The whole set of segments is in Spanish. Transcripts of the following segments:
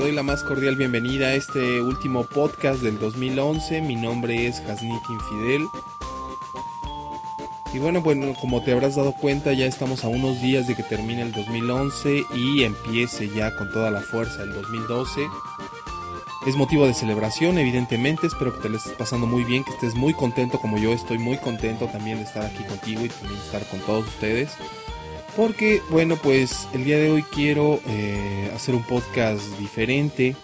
Doy la más cordial bienvenida a este último podcast del 2011. Mi nombre es Hasnit Infidel. Y bueno, bueno, como te habrás dado cuenta, ya estamos a unos días de que termine el 2011 y empiece ya con toda la fuerza el 2012. Es motivo de celebración, evidentemente. Espero que te lo estés pasando muy bien, que estés muy contento como yo estoy muy contento también de estar aquí contigo y también de estar con todos ustedes. Porque, bueno, pues el día de hoy quiero eh, hacer un podcast diferente.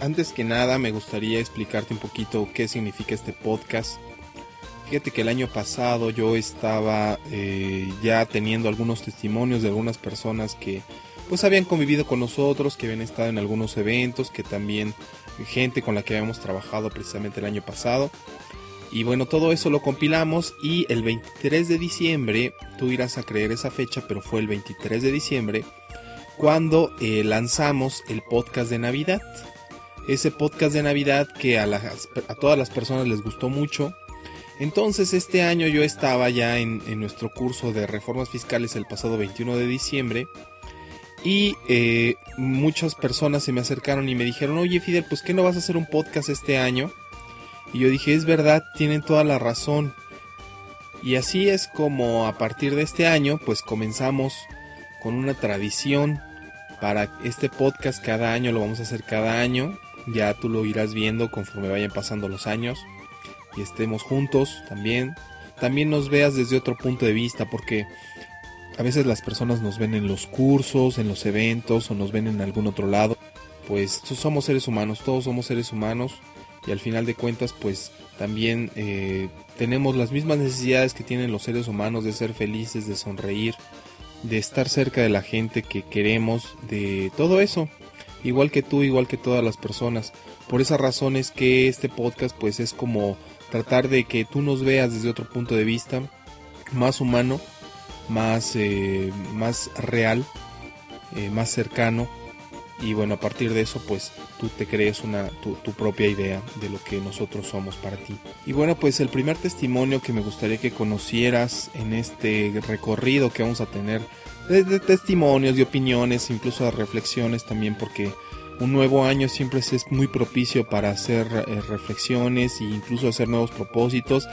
Antes que nada, me gustaría explicarte un poquito qué significa este podcast. Fíjate que el año pasado yo estaba eh, ya teniendo algunos testimonios de algunas personas que pues habían convivido con nosotros, que habían estado en algunos eventos, que también gente con la que habíamos trabajado precisamente el año pasado. Y bueno, todo eso lo compilamos y el 23 de diciembre, tú irás a creer esa fecha, pero fue el 23 de diciembre, cuando eh, lanzamos el podcast de Navidad. Ese podcast de Navidad que a, todas las personas les gustó mucho entonces este año yo estaba ya en, nuestro curso de reformas fiscales el pasado 21 de diciembre y eh, muchas personas se me acercaron y me dijeron, oye Fidel, pues ¿qué no vas a hacer un podcast este año? Y yo dije, es verdad, tienen toda la razón. Y así es como a partir de este año, pues comenzamos con una tradición para este podcast cada año, lo vamos a hacer cada año. Ya tú lo irás viendo conforme vayan pasando los años y estemos juntos también. También nos veas desde otro punto de vista porque a veces las personas nos ven en los cursos, en los eventos o nos ven en algún otro lado. Pues somos seres humanos, todos somos seres humanos y al final de cuentas pues también eh, tenemos las mismas necesidades que tienen los seres humanos de ser felices, de sonreír, de estar cerca de la gente que queremos, de todo eso. Igual que tú, igual que todas las personas. Por esa razón es que este podcast pues es como tratar de que tú nos veas desde otro punto de vista, más humano, más, eh, más real, eh, más cercano. Y bueno, a partir de eso, pues tú te crees una, tu, propia idea de lo que nosotros somos para ti. Y bueno, pues el primer testimonio que me gustaría que conocieras en este recorrido que vamos a tener, de, testimonios, de opiniones, incluso de reflexiones también, porque un nuevo año siempre es muy propicio para hacer eh, reflexiones e incluso hacer nuevos propósitos.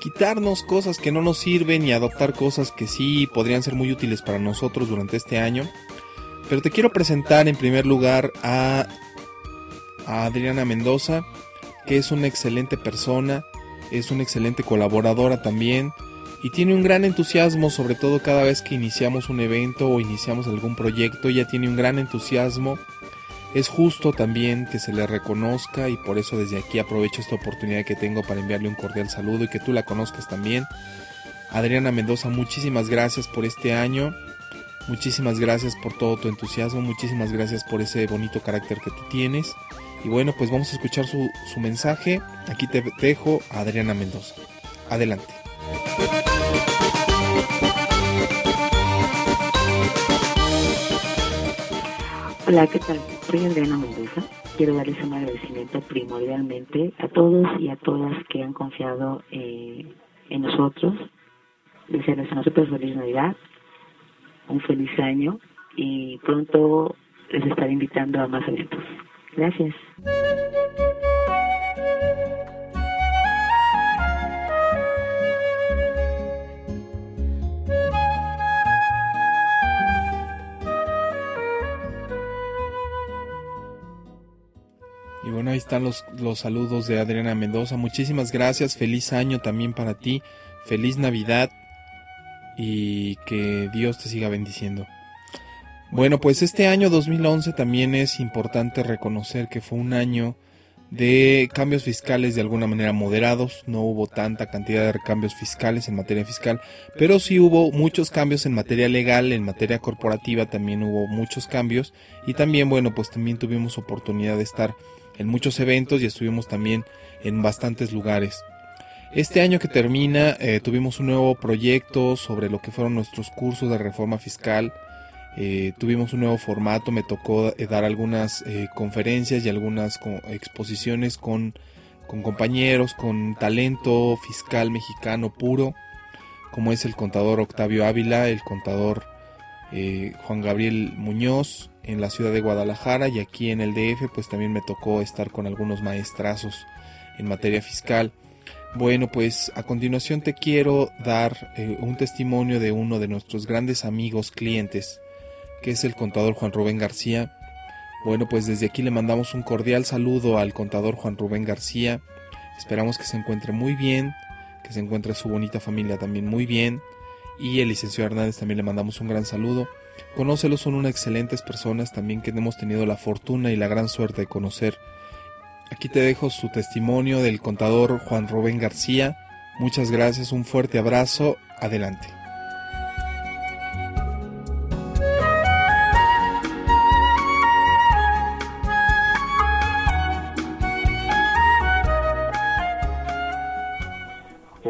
Quitarnos cosas que no nos sirven y adoptar cosas que sí podrían ser muy útiles para nosotros durante este año. Pero te quiero presentar en primer lugar a, a Adriana Mendoza, que es una excelente persona, es una excelente colaboradora también y tiene un gran entusiasmo, sobre todo cada vez que iniciamos un evento o iniciamos algún proyecto, ella tiene un gran entusiasmo es justo también que se le reconozca y por eso desde aquí aprovecho esta oportunidad que tengo para enviarle un cordial saludo y que tú la conozcas también. Adriana Mendoza, muchísimas gracias por este año. Muchísimas gracias por todo tu entusiasmo, muchísimas gracias por ese bonito carácter que tú tienes. Y bueno, pues vamos a escuchar su, mensaje. Aquí te dejo a Adriana Mendoza. Adelante. Hola, ¿qué tal? Soy Adriana Mendoza. Quiero darles un agradecimiento primordialmente a todos y a todas que han confiado eh, en nosotros. Desearles a nosotros feliz Navidad, un feliz año y pronto les estaré invitando a más eventos. Gracias. bueno, ahí están los, los saludos de Adriana Mendoza. Muchísimas gracias. Feliz año también para ti. Feliz Navidad. Y que Dios te siga bendiciendo. Bueno, pues este año 2011 también es importante reconocer que fue un año de cambios fiscales de alguna manera moderados, no hubo tanta cantidad de cambios fiscales en materia fiscal, pero sí hubo muchos cambios en materia legal, en materia corporativa también hubo muchos cambios y también bueno, pues también tuvimos oportunidad de estar en muchos eventos y estuvimos también en bastantes lugares. Este año que termina eh, tuvimos un nuevo proyecto sobre lo que fueron nuestros cursos de reforma fiscal. Eh, tuvimos un nuevo formato, me tocó eh, dar algunas conferencias y algunas exposiciones con, con compañeros, con talento fiscal mexicano puro, como es el contador Octavio Ávila, el contador Juan Gabriel Muñoz, en la ciudad de Guadalajara y aquí en el DF pues también me tocó estar con algunos maestrazos en materia fiscal. Bueno, pues a continuación te quiero dar eh, un testimonio de uno de nuestros grandes amigos clientes, que es el contador Juan Rubén García. Bueno, pues desde aquí le mandamos un cordial saludo al contador Juan Rubén García. Esperamos que se encuentre muy bien, que se encuentre su bonita familia también muy bien. Y el licenciado Hernández también le mandamos un gran saludo. Conócelos, son unas excelentes personas también que hemos tenido la fortuna y la gran suerte de conocer. Aquí te dejo su testimonio del contador Juan Rubén García. Muchas gracias, un fuerte abrazo. Adelante.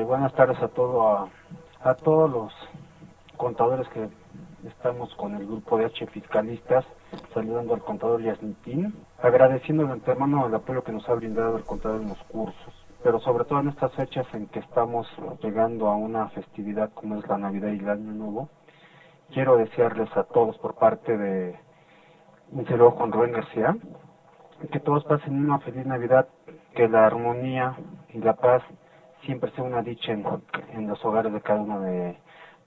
buenas tardes a todo a todos los contadores que estamos con el grupo de H Fiscalistas, saludando al contador Yasmitín, agradeciendo de antemano el apoyo que nos ha brindado el contador en los cursos, pero sobre todo en estas fechas en que estamos llegando a una festividad como es la Navidad y el Año Nuevo, quiero desearles a todos por parte de mi señor Juan Rubén García, que todos pasen una feliz Navidad, que la armonía y la paz siempre sea una dicha en, en los hogares de cada uno de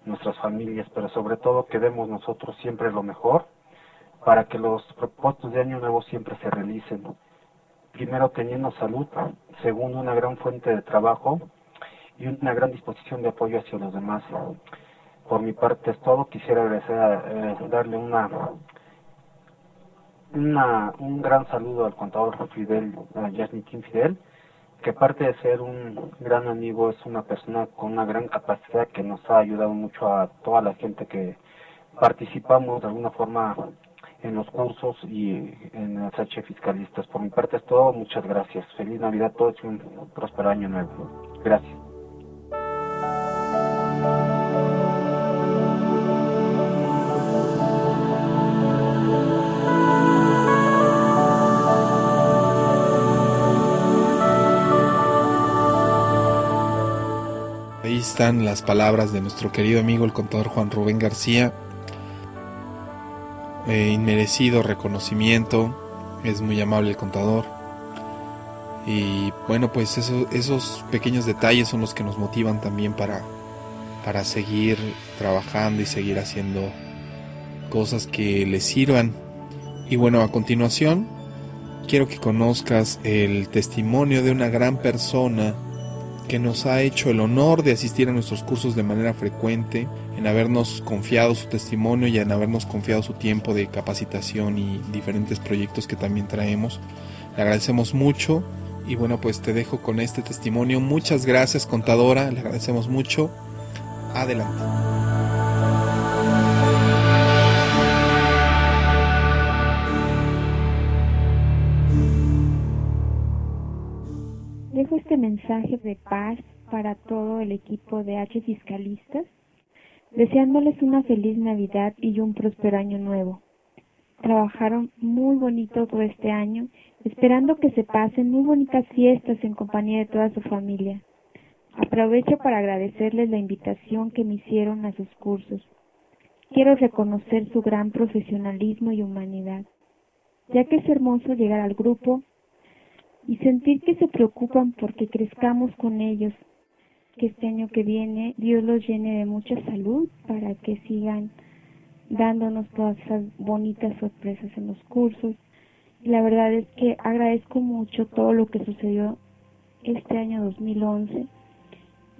nuestras familias, pero sobre todo que demos nosotros siempre lo mejor para que los propósitos de Año Nuevo siempre se realicen. Primero teniendo salud, segundo una gran fuente de trabajo y una gran disposición de apoyo hacia los demás. Por mi parte es todo. Quisiera agradecer, eh, darle una, una, un gran saludo al contador Fidel, a Yasmin Fidel, que aparte de ser un gran amigo, es una persona con una gran capacidad que nos ha ayudado mucho a toda la gente que participamos de alguna forma en los cursos y en el H Fiscalistas. Por mi parte es todo, muchas gracias. Feliz Navidad a todos y un próspero año nuevo. Gracias. Están las palabras de nuestro querido amigo el contador Juan Rubén García. Eh, inmerecido reconocimiento, es muy amable el contador. Y bueno, pues esos pequeños detalles son los que nos motivan también para, para seguir trabajando y seguir haciendo cosas que le sirvan. Y bueno, a continuación quiero que conozcas el testimonio de una gran persona que nos ha hecho el honor de asistir a nuestros cursos de manera frecuente, en habernos confiado su testimonio y en habernos confiado su tiempo de capacitación y diferentes proyectos que también traemos. Le agradecemos mucho y bueno, pues te dejo con este testimonio. Muchas gracias, contadora, le agradecemos mucho. Adelante. Dejo este mensaje de paz para todo el equipo de H Fiscalistas, deseándoles una feliz Navidad y un próspero año nuevo. Trabajaron muy bonito todo este año, esperando que se pasen muy bonitas fiestas en compañía de toda su familia. Aprovecho para agradecerles la invitación que me hicieron a sus cursos. Quiero reconocer su gran profesionalismo y humanidad, ya que es hermoso llegar al grupo y sentir que se preocupan porque crezcamos con ellos, que este año que viene Dios los llene de mucha salud para que sigan dándonos todas esas bonitas sorpresas en los cursos. Y la verdad es que agradezco mucho todo lo que sucedió este año 2011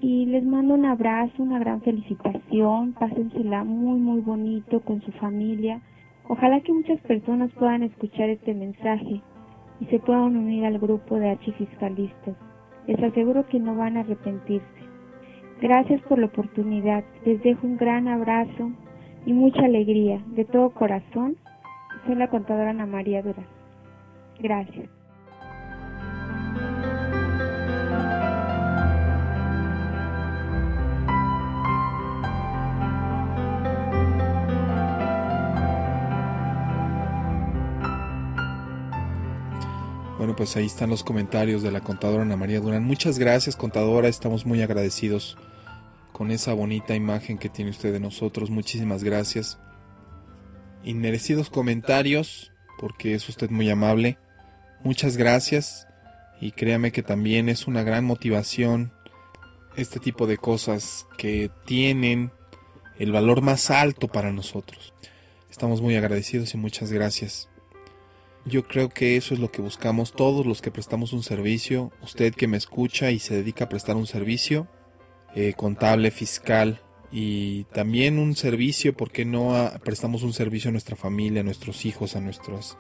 y les mando un abrazo, una gran felicitación, pásensela muy muy bonito con su familia. Ojalá que muchas personas puedan escuchar este mensaje y se puedan unir al grupo de archifiscalistas. Les aseguro que no van a arrepentirse. Gracias por la oportunidad. Les dejo un gran abrazo y mucha alegría. De todo corazón, soy la contadora Ana María Durán. Gracias. Bueno, pues ahí están los comentarios de la contadora Ana María Durán. Muchas gracias, contadora. Estamos muy agradecidos con esa bonita imagen que tiene usted de nosotros. Muchísimas gracias. inmerecidos comentarios, porque es usted muy amable. Muchas gracias y créame que también es una gran motivación este tipo de cosas que tienen el valor más alto para nosotros. Estamos muy agradecidos y muchas gracias. Yo creo que eso es lo que buscamos todos los que prestamos un servicio, usted que me escucha y se dedica a prestar un servicio, eh, contable, fiscal, y también un servicio, porque no prestamos un servicio a nuestra familia, a nuestros hijos, a nuestros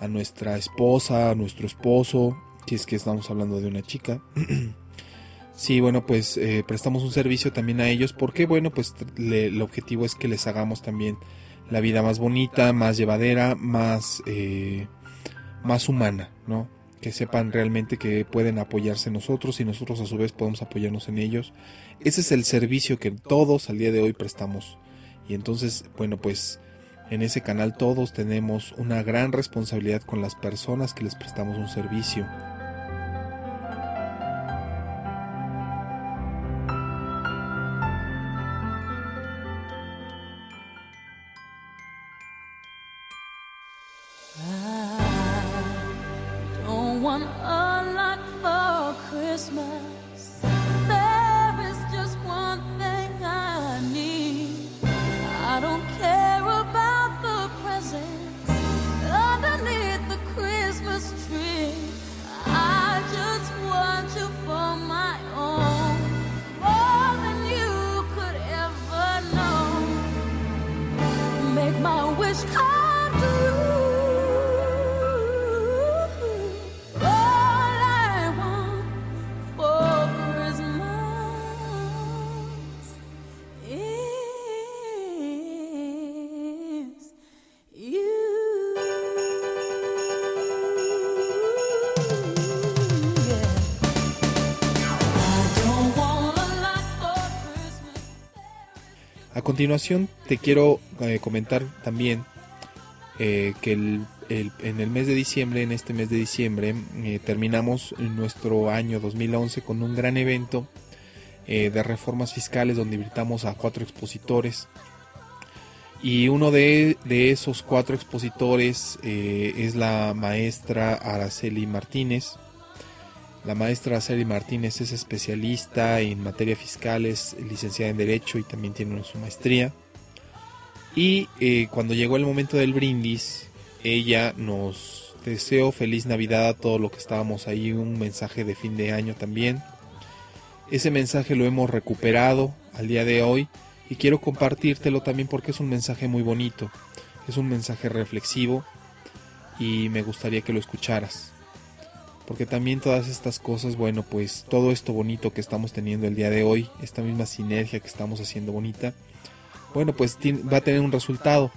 a nuestra esposa, a nuestro esposo, si es que estamos hablando de una chica. sí, bueno, pues eh, prestamos un servicio también a ellos. Porque, bueno, pues el objetivo es que les hagamos también la vida más bonita, más llevadera, más, eh, más humana, ¿no? Que sepan realmente que pueden apoyarse en nosotros y nosotros a su vez podemos apoyarnos en ellos. Ese es el servicio que todos al día de hoy prestamos. Y entonces, bueno, pues en ese canal todos tenemos una gran responsabilidad con las personas que les prestamos un servicio. Continuación te quiero eh, comentar también eh, que en el mes de diciembre, en este mes de diciembre, eh, terminamos nuestro año 2011 con un gran evento de reformas fiscales donde invitamos a cuatro expositores. Y uno de, de esos cuatro expositores es la maestra Araceli Martínez, la maestra Sari Martínez es especialista en materia fiscal, es licenciada en Derecho y también tiene su maestría. Y eh, cuando llegó el momento del brindis, ella nos deseó feliz Navidad a todos los que estábamos ahí, un mensaje de fin de año también. Ese mensaje lo hemos recuperado al día de hoy y quiero compartírtelo también porque es un mensaje muy bonito, es un mensaje reflexivo y me gustaría que lo escucharas porque también todas estas cosas, bueno, pues todo esto bonito que estamos teniendo el día de hoy, esta misma sinergia que estamos haciendo bonita, bueno, pues va a tener un resultado.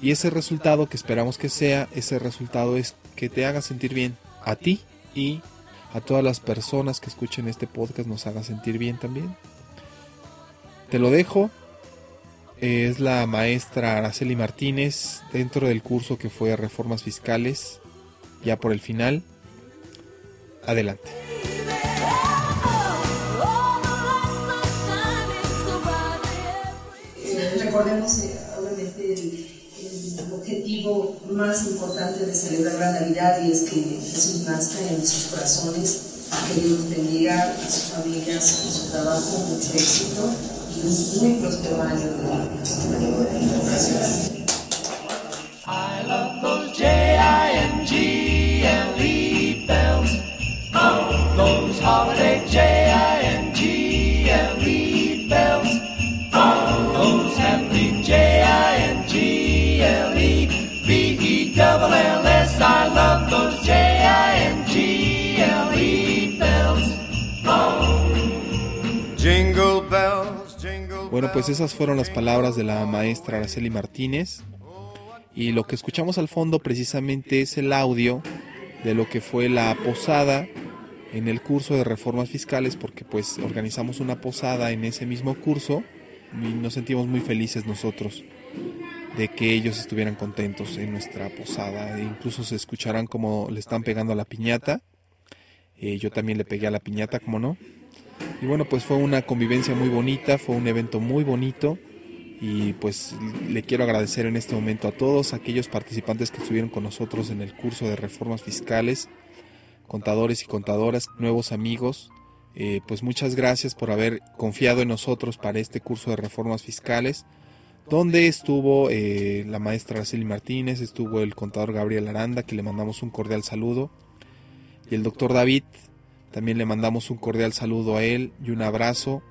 Y ese resultado que esperamos que sea, ese resultado es que te haga sentir bien a ti y a todas las personas que escuchen este podcast nos haga sentir bien también. Te lo dejo. Es la maestra Araceli Martínez dentro del curso que fue Reformas Fiscales, ya por el final. Adelante. recordemos obviamente el, objetivo más importante de celebrar la Navidad y es que Jesús nazca en nuestros corazones, que Dios bendiga a sus familias, a su trabajo, mucho éxito y un muy próspero año de I love those Bueno, pues esas fueron las palabras de la maestra Araceli Martínez. Y lo que escuchamos al fondo precisamente es el audio de lo que fue la posada en el curso de reformas fiscales porque pues organizamos una posada en ese mismo curso y nos sentimos muy felices nosotros de que ellos estuvieran contentos en nuestra posada. E incluso se escucharán como le están pegando a la piñata. Eh, yo también le pegué a la piñata, como no. Y bueno, pues fue una convivencia muy bonita, fue un evento muy bonito Y pues le quiero agradecer en este momento a todos aquellos participantes que estuvieron con nosotros en el curso de reformas fiscales, contadores y contadoras, nuevos amigos. Eh, pues muchas gracias por haber confiado en nosotros para este curso de reformas fiscales, donde estuvo eh, la maestra Araceli Martínez, estuvo el contador Gabriel Aranda, que le mandamos un cordial saludo, y el doctor David, también le mandamos un cordial saludo a él y un abrazo.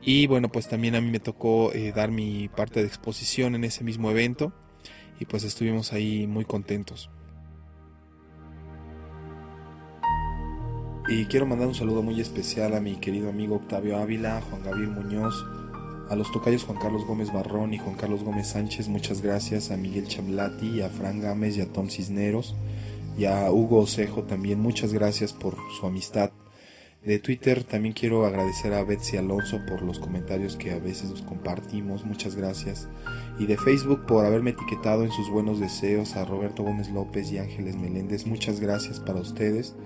Y bueno, pues también a mí me tocó eh, dar mi parte de exposición en ese mismo evento y pues estuvimos ahí muy contentos. Y quiero mandar un saludo muy especial a mi querido amigo Octavio Ávila, Juan Gabriel Muñoz, a los tocayos Juan Carlos Gómez Barrón y Juan Carlos Gómez Sánchez, muchas gracias, a Miguel Chamlati, a Fran Gámez y a Tom Cisneros, y a Hugo Osejo también, muchas gracias por su amistad. De Twitter también quiero agradecer a Betsy Alonso por los comentarios que a veces nos compartimos, muchas gracias. Y de Facebook por haberme etiquetado en sus buenos deseos a Roberto Gómez López y Ángeles Meléndez, muchas gracias para ustedes.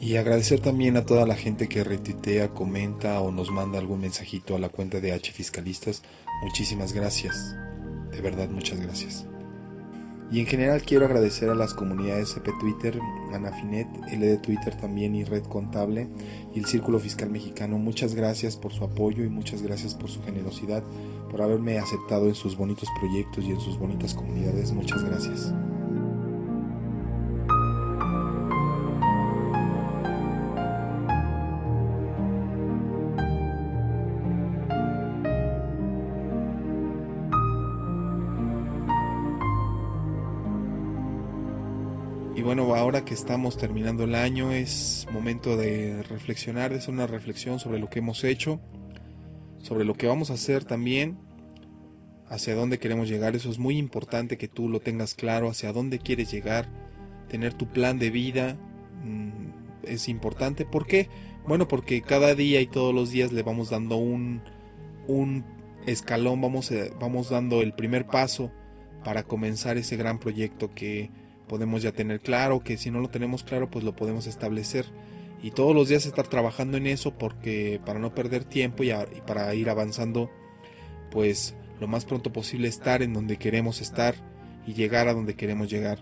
Y agradecer también a toda la gente que retuitea, comenta o nos manda algún mensajito a la cuenta de H Fiscalistas. Muchísimas gracias. De verdad, muchas gracias. Y en general quiero agradecer a las comunidades CP Twitter, Anafinet, LD Twitter también y Red Contable y el Círculo Fiscal Mexicano. Muchas gracias por su apoyo y muchas gracias por su generosidad, por haberme aceptado en sus bonitos proyectos y en sus bonitas comunidades. Muchas gracias. Estamos terminando el año es momento de reflexionar, de hacer una reflexión sobre lo que hemos hecho, sobre lo que vamos a hacer también, hacia dónde queremos llegar. Eso es muy importante que tú lo tengas claro, hacia dónde quieres llegar, tener tu plan de vida. Mm, es importante. ¿Por qué? Bueno, porque cada día y todos los días le vamos dando un, un escalón, vamos, vamos dando el primer paso para comenzar ese gran proyecto que podemos ya tener claro, que si no lo tenemos claro, pues lo podemos establecer y todos los días estar trabajando en eso porque para no perder tiempo y, para ir avanzando, pues lo más pronto posible estar en donde queremos estar y llegar a donde queremos llegar.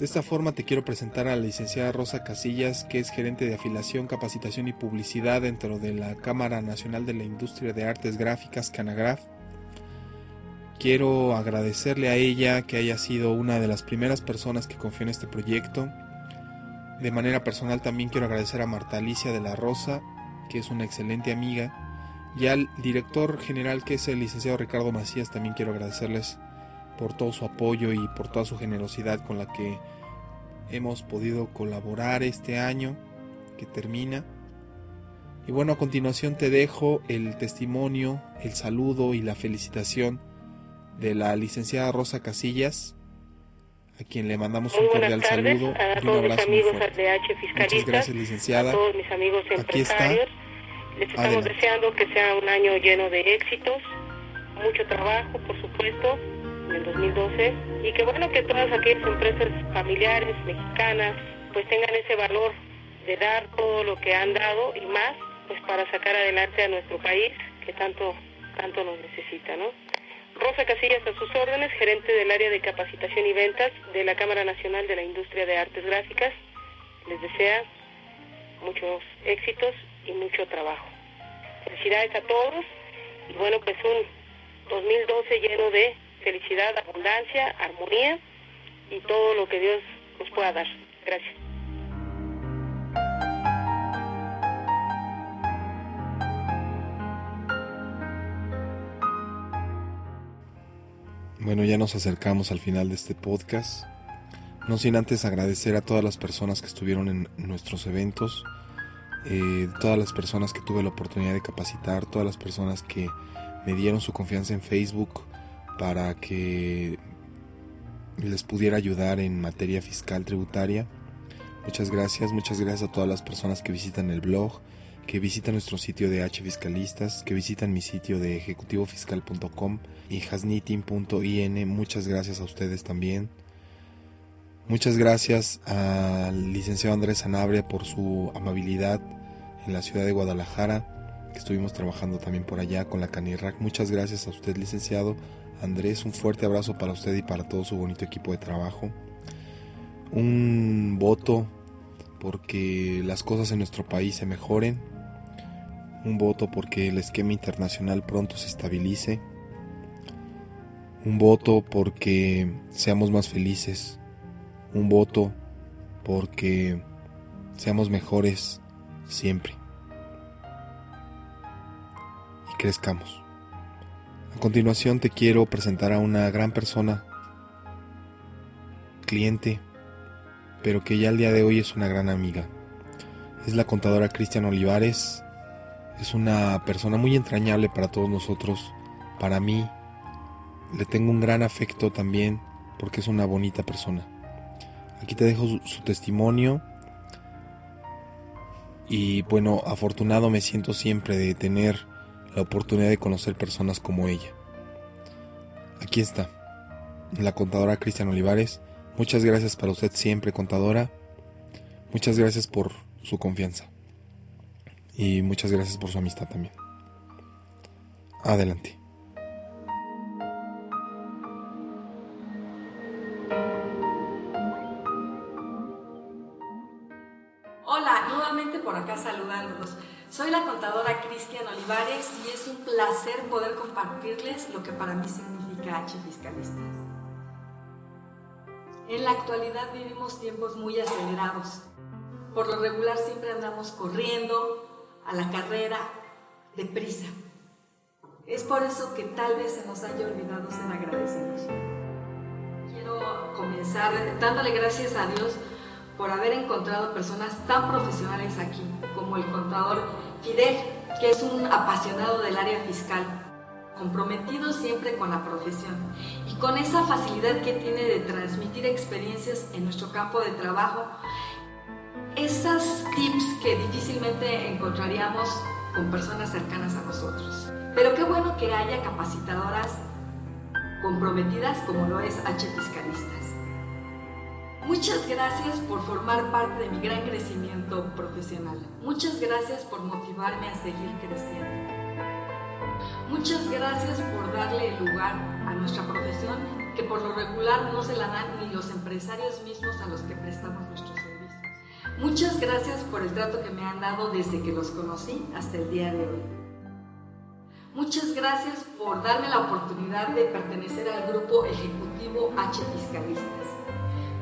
De esta forma te quiero presentar a la licenciada Rosa Casillas, que es gerente de afilación, capacitación y publicidad dentro de la Cámara Nacional de la Industria de Artes Gráficas, Canagraf Quiero agradecerle a ella que haya sido una de las primeras personas que confió en este proyecto. De manera personal también quiero agradecer a Marta Alicia de la Rosa, que es una excelente amiga, y al director general que es el licenciado Ricardo Macías, también quiero agradecerles por todo su apoyo y por toda su generosidad con la que hemos podido colaborar este año que termina. Y bueno, a continuación te dejo el testimonio, el saludo y la felicitación de la licenciada Rosa Casillas, a quien le mandamos un cordial saludo y un abrazo muy fuerte. Muchas gracias, licenciada. A todos mis amigos empresarios. Les estamos deseando que sea un año lleno de éxitos, mucho trabajo, por supuesto, en el 2012, y que bueno que todas aquellas empresas familiares mexicanas pues tengan ese valor de dar todo lo que han dado y más pues para sacar adelante a nuestro país que tanto tanto nos necesita, ¿no? Rosa Casillas a sus órdenes, gerente del área de capacitación y ventas de la Cámara Nacional de la Industria de Artes Gráficas. Les desea muchos éxitos y mucho trabajo. Felicidades a todos y bueno, pues un 2012 lleno de felicidad, abundancia, armonía y todo lo que Dios nos pueda dar. Gracias. Bueno, ya nos acercamos al final de este podcast. No sin antes agradecer a todas las personas que estuvieron en nuestros eventos, eh, todas las personas que tuve la oportunidad de capacitar, todas las personas que me dieron su confianza en Facebook para que les pudiera ayudar en materia fiscal tributaria. Muchas gracias, muchas gracias a todas las personas que visitan el blog, que visitan nuestro sitio de H Fiscalistas, que visitan mi sitio de ejecutivofiscal.com y hasnitin.in. Muchas gracias a ustedes también. Muchas gracias al licenciado Andrés Sanabria por su amabilidad en la ciudad de Guadalajara. que estuvimos trabajando también por allá con la Canirac. Muchas gracias a usted, licenciado Andrés. Un fuerte abrazo para usted y para todo su bonito equipo de trabajo. Un voto porque las cosas en nuestro país se mejoren. Un voto porque el esquema internacional pronto se estabilice. Un voto porque seamos más felices. Un voto porque seamos mejores siempre. Y crezcamos. A continuación te quiero presentar a una gran persona, cliente, pero que ya al día de hoy es una gran amiga. Es la contadora Cristian Olivares. Es una persona muy entrañable para todos nosotros, para mí. Le tengo un gran afecto también porque es una bonita persona. Aquí te dejo su, testimonio. Y bueno, afortunado me siento siempre de tener la oportunidad de conocer personas como ella. Aquí está, la contadora Cristian Olivares. Muchas gracias para usted siempre, contadora. Muchas gracias por su confianza. Y muchas gracias por su amistad también. Adelante. Hola, nuevamente por acá saludándolos. Soy la contadora Cristian Olivares y es un placer poder compartirles lo que para mí significa H Fiscalistas. En la actualidad vivimos tiempos muy acelerados. Por lo regular siempre andamos corriendo, a la carrera, deprisa. Es por eso que tal vez se nos haya olvidado ser agradecidos. Quiero comenzar dándole gracias a Dios por haber encontrado personas tan profesionales aquí, como el contador Fidel, que es un apasionado del área fiscal comprometido siempre con la profesión y con esa facilidad que tiene de transmitir experiencias en nuestro campo de trabajo, esas tips que difícilmente encontraríamos con personas cercanas a nosotros. Pero qué bueno que haya capacitadoras comprometidas como lo es H Fiscalistas. Muchas gracias por formar parte de mi gran crecimiento profesional. Muchas gracias por motivarme a seguir creciendo. Muchas gracias por darle lugar a nuestra profesión que por lo regular no se la dan ni los empresarios mismos a los que prestamos nuestros. Muchas gracias por el trato que me han dado desde que los conocí hasta el día de hoy. Muchas gracias por darme la oportunidad de pertenecer al grupo ejecutivo H Fiscalistas.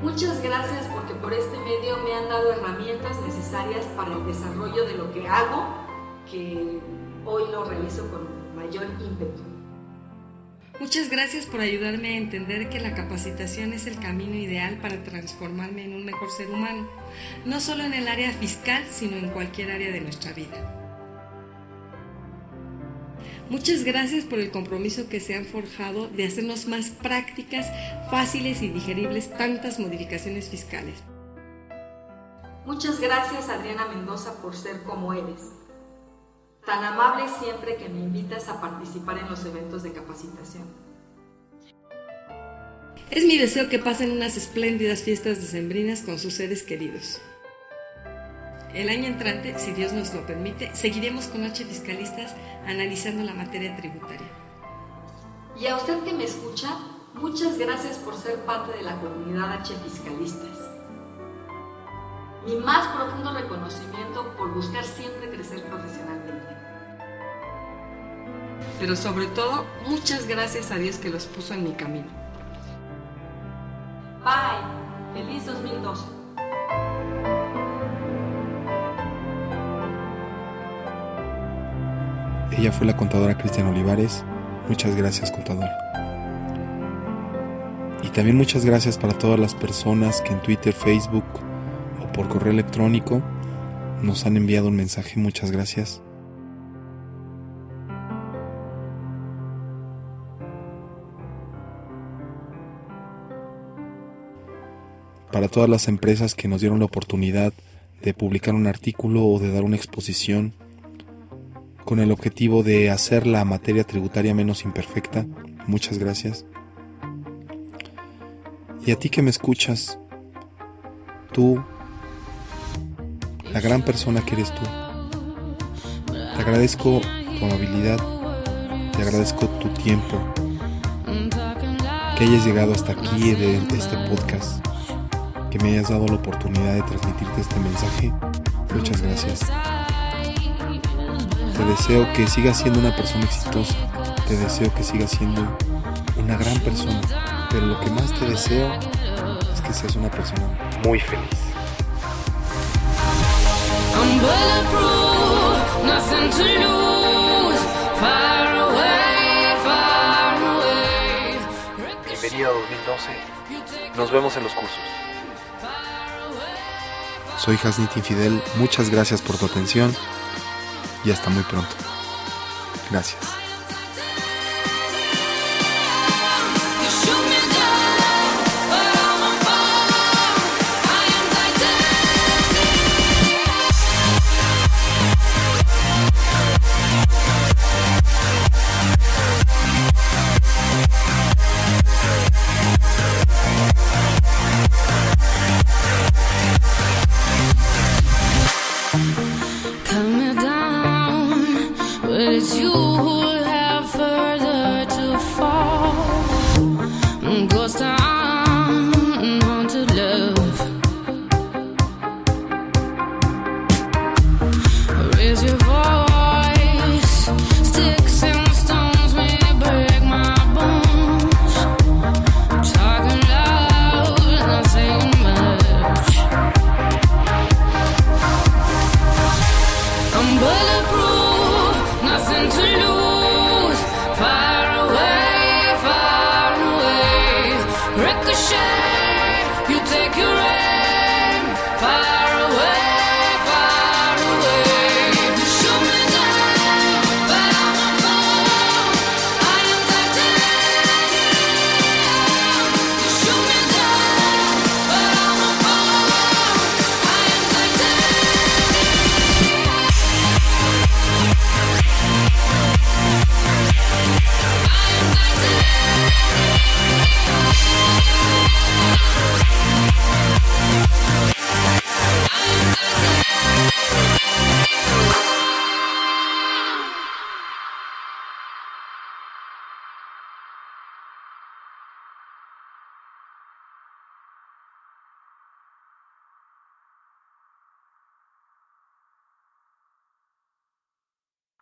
Muchas gracias porque por este medio me han dado herramientas necesarias para el desarrollo de lo que hago, que hoy lo realizo con mayor ímpetu. Muchas gracias por ayudarme a entender que la capacitación es el camino ideal para transformarme en un mejor ser humano, no solo en el área fiscal, sino en cualquier área de nuestra vida. Muchas gracias por el compromiso que se han forjado de hacernos más prácticas, fáciles y digeribles tantas modificaciones fiscales. Muchas gracias Adriana Mendoza por ser como eres tan amable siempre que me invitas a participar en los eventos de capacitación. Es mi deseo que pasen unas espléndidas fiestas decembrinas con sus seres queridos. El año entrante, si Dios nos lo permite, seguiremos con H Fiscalistas analizando la materia tributaria. Y a usted que me escucha, muchas gracias por ser parte de la comunidad H Fiscalistas. Mi más profundo reconocimiento por buscar siempre crecer profesionalmente pero sobre todo muchas gracias a Dios que los puso en mi camino. Bye, feliz 2012. Ella fue la contadora Cristian Olivares. Muchas gracias, contadora. Y también muchas gracias para todas las personas que en Twitter, Facebook o por correo electrónico nos han enviado un mensaje. Muchas gracias. Para todas las empresas que nos dieron la oportunidad de publicar un artículo o de dar una exposición con el objetivo de hacer la materia tributaria menos imperfecta. Muchas gracias. Y a ti que me escuchas, tú, la gran persona que eres tú, Te agradezco tu amabilidad, te agradezco tu tiempo, que hayas llegado hasta aquí de este podcast, que me hayas dado la oportunidad de transmitirte este mensaje. Muchas gracias. Te deseo que sigas siendo una persona exitosa, te deseo que sigas siendo una gran persona, pero lo que más te deseo es que seas una persona muy feliz. Bienvenido a 2012. Nos vemos en los cursos. Soy Hasnit Infidel, muchas gracias por tu atención y hasta muy pronto. Gracias.